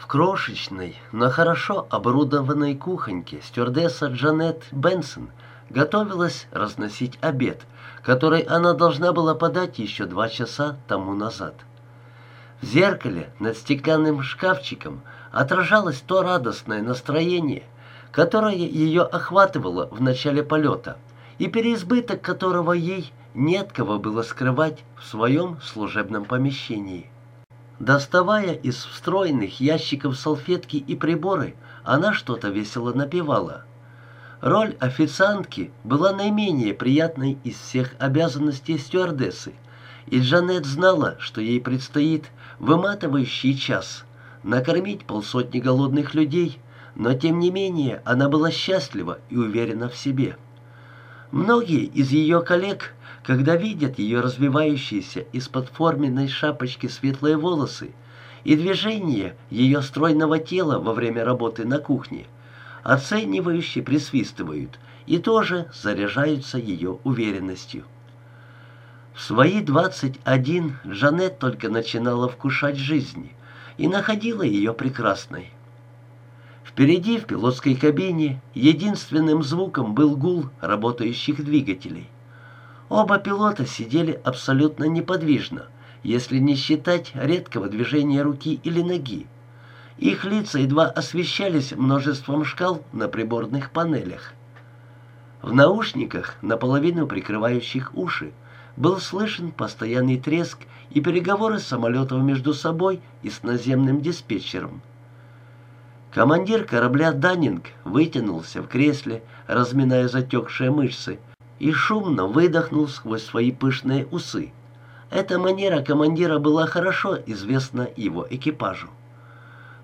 В крошечной, но хорошо оборудованной кухоньке стюардесса Джанет Бенсон готовилась разносить обед, который она должна была подать еще два часа тому назад. В зеркале над стеклянным шкафчиком отражалось то радостное настроение, которое ее охватывало в начале полета, и переизбыток которого ей нет кого было скрывать в своем служебном помещении. Доставая из встроенных ящиков салфетки и приборы, она что-то весело напевала. Роль официантки была наименее приятной из всех обязанностей стюардессы, и Джанет знала, что ей предстоит выматывающий час накормить полсотни голодных людей, но тем не менее она была счастлива и уверена в себе. Многие из ее коллег когда видят ее развивающиеся из-под форменной шапочки светлые волосы и движение ее стройного тела во время работы на кухне, оценивающе присвистывают и тоже заряжаются ее уверенностью. В свои 21 Жанет только начинала вкушать жизнь и находила ее прекрасной. Впереди в пилотской кабине единственным звуком был гул работающих двигателей – Оба пилота сидели абсолютно неподвижно, если не считать редкого движения руки или ноги. Их лица едва освещались множеством шкал на приборных панелях. В наушниках, наполовину прикрывающих уши, был слышен постоянный треск и переговоры самолетов между собой и с наземным диспетчером. Командир корабля «Даннинг» вытянулся в кресле, разминая затекшие мышцы, и шумно выдохнул сквозь свои пышные усы. Эта манера командира была хорошо известна его экипажу.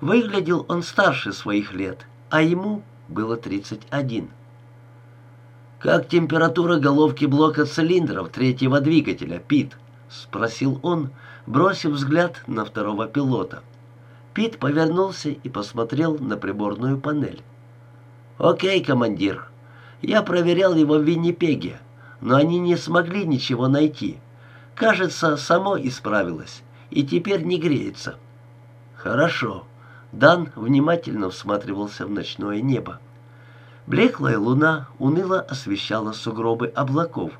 Выглядел он старше своих лет, а ему было 31. «Как температура головки блока цилиндров третьего двигателя, Пит?» — спросил он, бросив взгляд на второго пилота. Пит повернулся и посмотрел на приборную панель. «Окей, командир», я проверял его в Виннипеге, но они не смогли ничего найти. Кажется, само исправилось и теперь не греется. Хорошо. Дан внимательно всматривался в ночное небо. Блеклая луна уныло освещала сугробы облаков.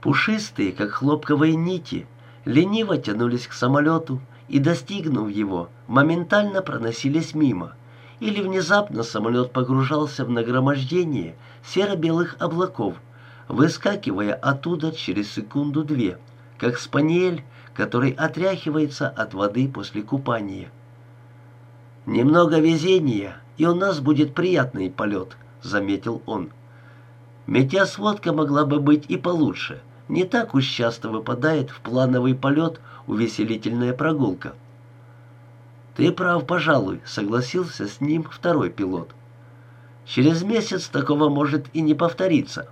Пушистые, как хлопковые нити, лениво тянулись к самолету и, достигнув его, моментально проносились мимо – или внезапно самолет погружался в нагромождение серо-белых облаков, выскакивая оттуда через секунду-две, как спаниель, который отряхивается от воды после купания. «Немного везения, и у нас будет приятный полет», — заметил он. Метеосводка могла бы быть и получше. Не так уж часто выпадает в плановый полет увеселительная прогулка. «Ты прав, пожалуй», — согласился с ним второй пилот. «Через месяц такого может и не повториться».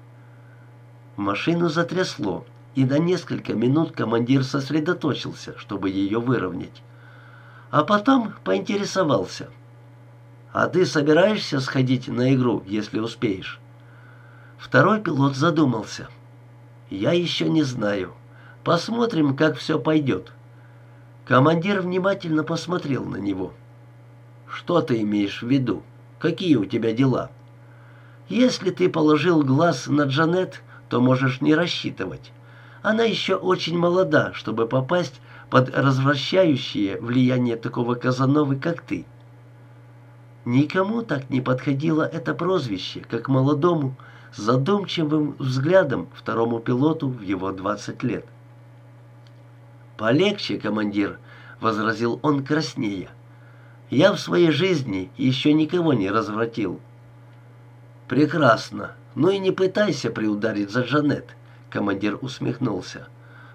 Машину затрясло, и на несколько минут командир сосредоточился, чтобы ее выровнять. А потом поинтересовался. «А ты собираешься сходить на игру, если успеешь?» Второй пилот задумался. «Я еще не знаю. Посмотрим, как все пойдет». Командир внимательно посмотрел на него. «Что ты имеешь в виду? Какие у тебя дела?» «Если ты положил глаз на Джанет, то можешь не рассчитывать. Она еще очень молода, чтобы попасть под развращающее влияние такого Казановы, как ты». Никому так не подходило это прозвище, как молодому, задумчивым взглядом второму пилоту в его 20 лет. «Полегче, командир», — возразил он краснея. «Я в своей жизни еще никого не развратил». «Прекрасно. Ну и не пытайся приударить за Джанет», — командир усмехнулся.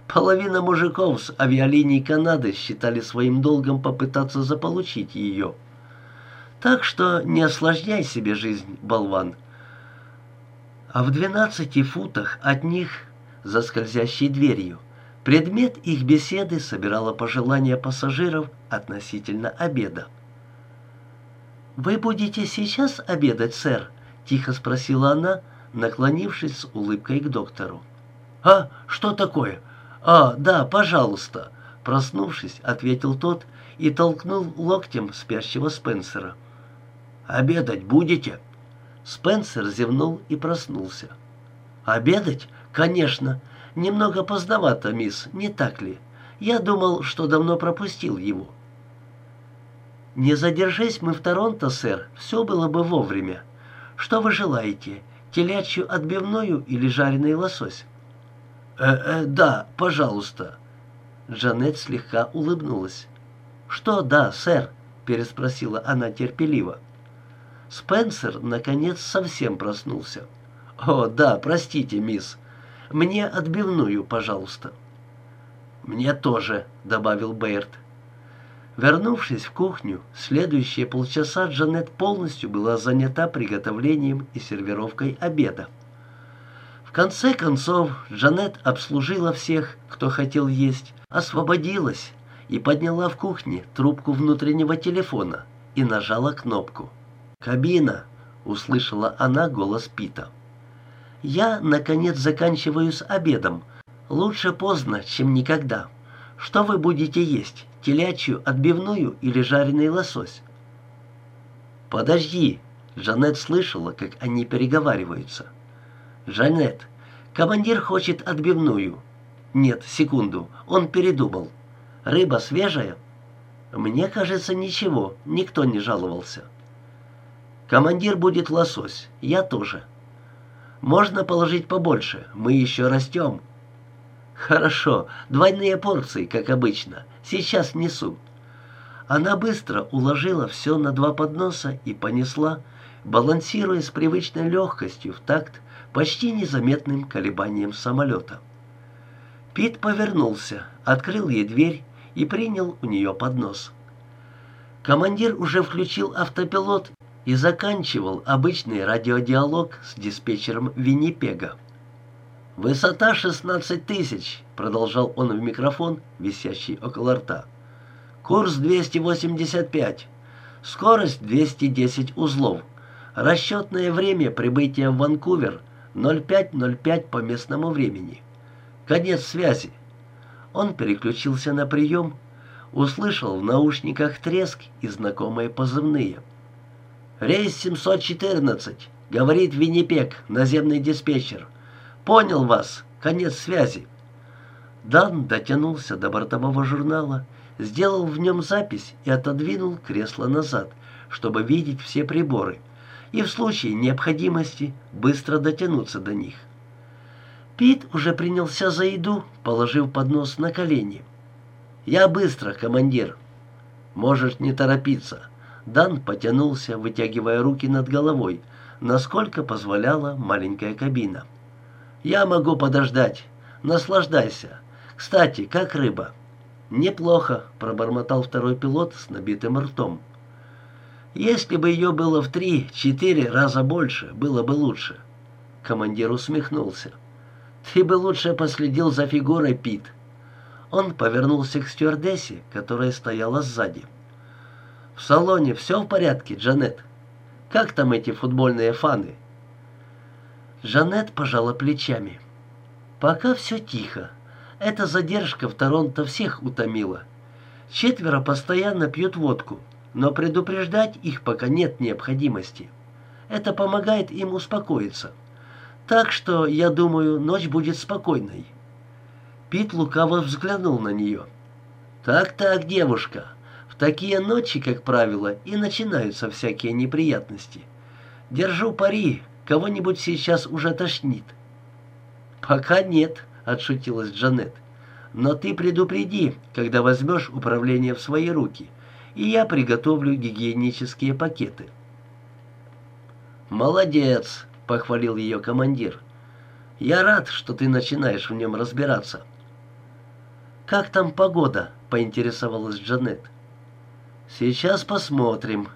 «Половина мужиков с авиалиний Канады считали своим долгом попытаться заполучить ее. Так что не осложняй себе жизнь, болван». А в двенадцати футах от них, за скользящей дверью, Предмет их беседы собирала пожелания пассажиров относительно обеда. «Вы будете сейчас обедать, сэр?» — тихо спросила она, наклонившись с улыбкой к доктору. «А, что такое? А, да, пожалуйста!» Проснувшись, ответил тот и толкнул локтем спящего Спенсера. «Обедать будете?» Спенсер зевнул и проснулся. «Обедать? Конечно. Немного поздновато, мисс, не так ли? Я думал, что давно пропустил его». «Не задержись мы в Торонто, сэр, все было бы вовремя. Что вы желаете, телячью отбивную или жареный лосось?» «Э-э, да, пожалуйста». Джанет слегка улыбнулась. «Что да, сэр?» — переспросила она терпеливо. Спенсер, наконец, совсем проснулся. «О, да, простите, мисс. Мне отбивную, пожалуйста». «Мне тоже», — добавил Бэйрд. Вернувшись в кухню, следующие полчаса Джанет полностью была занята приготовлением и сервировкой обеда. В конце концов, Джанет обслужила всех, кто хотел есть, освободилась и подняла в кухне трубку внутреннего телефона и нажала кнопку. «Кабина!» — услышала она голос Пита. «Я, наконец, заканчиваю с обедом. Лучше поздно, чем никогда. Что вы будете есть, телячью, отбивную или жареный лосось?» «Подожди!» — Жанет слышала, как они переговариваются. «Жанет, командир хочет отбивную». «Нет, секунду, он передумал. Рыба свежая?» «Мне кажется, ничего, никто не жаловался». Командир будет лосось, я тоже. Можно положить побольше, мы еще растем. Хорошо, двойные порции, как обычно. Сейчас несу. Она быстро уложила все на два подноса и понесла, балансируя с привычной легкостью в такт почти незаметным колебанием самолета. Пит повернулся, открыл ей дверь и принял у нее поднос. Командир уже включил автопилот и заканчивал обычный радиодиалог с диспетчером Виннипега. «Высота 16 тысяч», — продолжал он в микрофон, висящий около рта. «Курс 285. Скорость 210 узлов. Расчетное время прибытия в Ванкувер 05.05 по местному времени. Конец связи». Он переключился на прием, услышал в наушниках треск и знакомые позывные — «Рейс 714», — говорит Виннипек, наземный диспетчер. «Понял вас. Конец связи». Дан дотянулся до бортового журнала, сделал в нем запись и отодвинул кресло назад, чтобы видеть все приборы, и в случае необходимости быстро дотянуться до них. Пит уже принялся за еду, положив поднос на колени. «Я быстро, командир. Можешь не торопиться». Дан потянулся, вытягивая руки над головой, насколько позволяла маленькая кабина. «Я могу подождать. Наслаждайся. Кстати, как рыба?» «Неплохо», — пробормотал второй пилот с набитым ртом. «Если бы ее было в три-четыре раза больше, было бы лучше». Командир усмехнулся. «Ты бы лучше последил за фигурой, Пит». Он повернулся к стюардессе, которая стояла сзади. В салоне все в порядке, Джанет? Как там эти футбольные фаны?» Жанет пожала плечами. «Пока все тихо. Эта задержка в Торонто всех утомила. Четверо постоянно пьют водку, но предупреждать их пока нет необходимости. Это помогает им успокоиться. Так что, я думаю, ночь будет спокойной». Пит лукаво взглянул на нее. «Так-так, девушка, такие ночи, как правило, и начинаются всякие неприятности. Держу пари, кого-нибудь сейчас уже тошнит. «Пока нет», — отшутилась Джанет. «Но ты предупреди, когда возьмешь управление в свои руки, и я приготовлю гигиенические пакеты». «Молодец», — похвалил ее командир. «Я рад, что ты начинаешь в нем разбираться». «Как там погода?» — поинтересовалась Джанет. Сейчас посмотрим.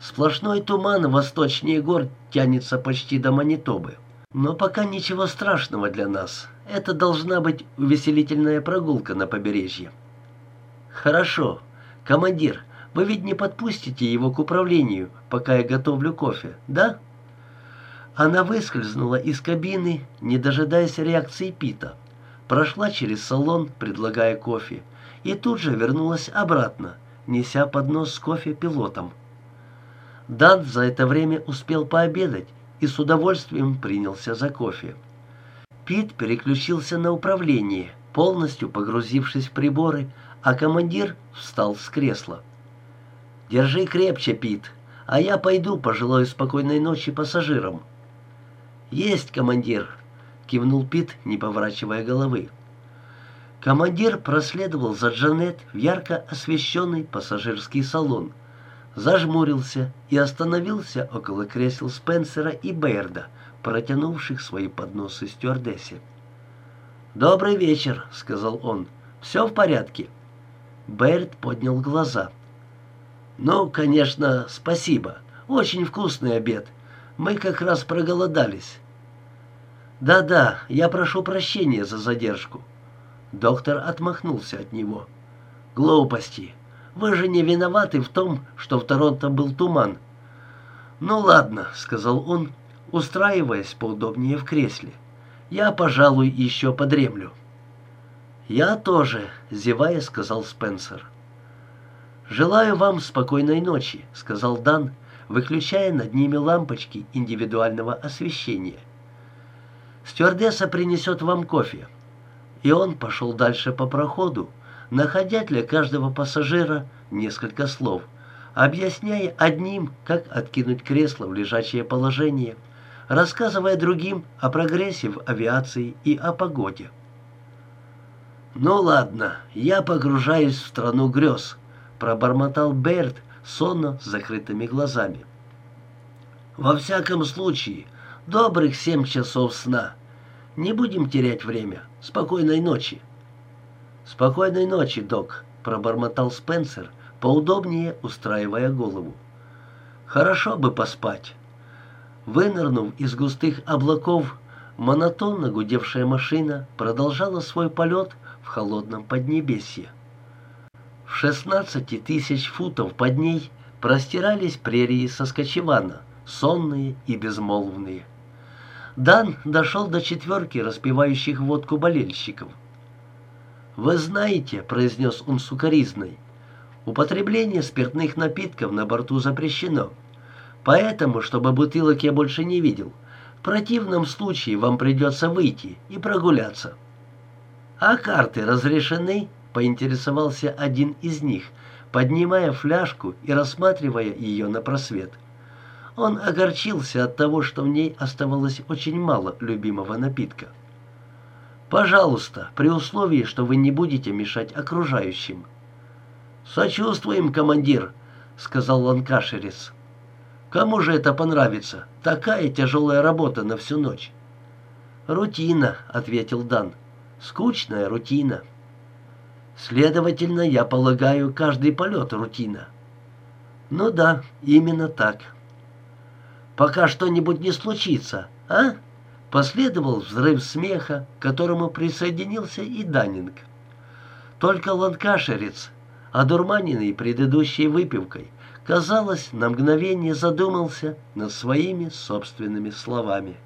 Сплошной туман восточнее гор тянется почти до Манитобы. Но пока ничего страшного для нас. Это должна быть увеселительная прогулка на побережье. Хорошо. Командир, вы ведь не подпустите его к управлению, пока я готовлю кофе, да? Она выскользнула из кабины, не дожидаясь реакции Пита. Прошла через салон, предлагая кофе, и тут же вернулась обратно, неся поднос с кофе пилотом. Дан за это время успел пообедать и с удовольствием принялся за кофе. Пит переключился на управление, полностью погрузившись в приборы, а командир встал с кресла. «Держи крепче, Пит, а я пойду пожелаю спокойной ночи пассажирам». «Есть, командир», — кивнул Пит, не поворачивая головы. Командир проследовал за Джанет в ярко освещенный пассажирский салон, зажмурился и остановился около кресел Спенсера и Бейрда, протянувших свои подносы стюардессе. «Добрый вечер», — сказал он. «Все в порядке?» Бейрд поднял глаза. «Ну, конечно, спасибо. Очень вкусный обед. Мы как раз проголодались». «Да-да, я прошу прощения за задержку». Доктор отмахнулся от него. «Глупости. Вы же не виноваты в том, что в Торонто был туман». «Ну ладно», — сказал он, устраиваясь поудобнее в кресле. «Я, пожалуй, еще подремлю». «Я тоже», — зевая, сказал Спенсер. «Желаю вам спокойной ночи», — сказал Дан, выключая над ними лампочки индивидуального освещения. «Стюардесса принесет вам кофе». И он пошел дальше по проходу, находя для каждого пассажира несколько слов, объясняя одним, как откинуть кресло в лежачее положение, рассказывая другим о прогрессе в авиации и о погоде. «Ну ладно, я погружаюсь в страну грез», — пробормотал Берт, сонно с закрытыми глазами. «Во всяком случае, добрых семь часов сна. Не будем терять время. Спокойной ночи». «Спокойной ночи, док», — пробормотал Спенсер, поудобнее устраивая голову. «Хорошо бы поспать». Вынырнув из густых облаков, монотонно гудевшая машина продолжала свой полет в холодном поднебесье. В 16 тысяч футов под ней простирались прерии Соскочевана, сонные и безмолвные. Дан дошел до четверки распивающих водку болельщиков. «Вы знаете», — произнес он сукоризной, — «употребление спиртных напитков на борту запрещено. Поэтому, чтобы бутылок я больше не видел, в противном случае вам придется выйти и прогуляться». «А карты разрешены?» — поинтересовался один из них, поднимая фляжку и рассматривая ее на просвет. Он огорчился от того, что в ней оставалось очень мало любимого напитка. «Пожалуйста, при условии, что вы не будете мешать окружающим». «Сочувствуем, командир», — сказал ланкашерец. «Кому же это понравится? Такая тяжелая работа на всю ночь». «Рутина», — ответил Дан. Скучная рутина. Следовательно, я полагаю, каждый полет рутина. Ну да, именно так. Пока что-нибудь не случится, а? Последовал взрыв смеха, к которому присоединился и Даннинг. Только ланкашерец, одурманенный предыдущей выпивкой, казалось, на мгновение задумался над своими собственными словами.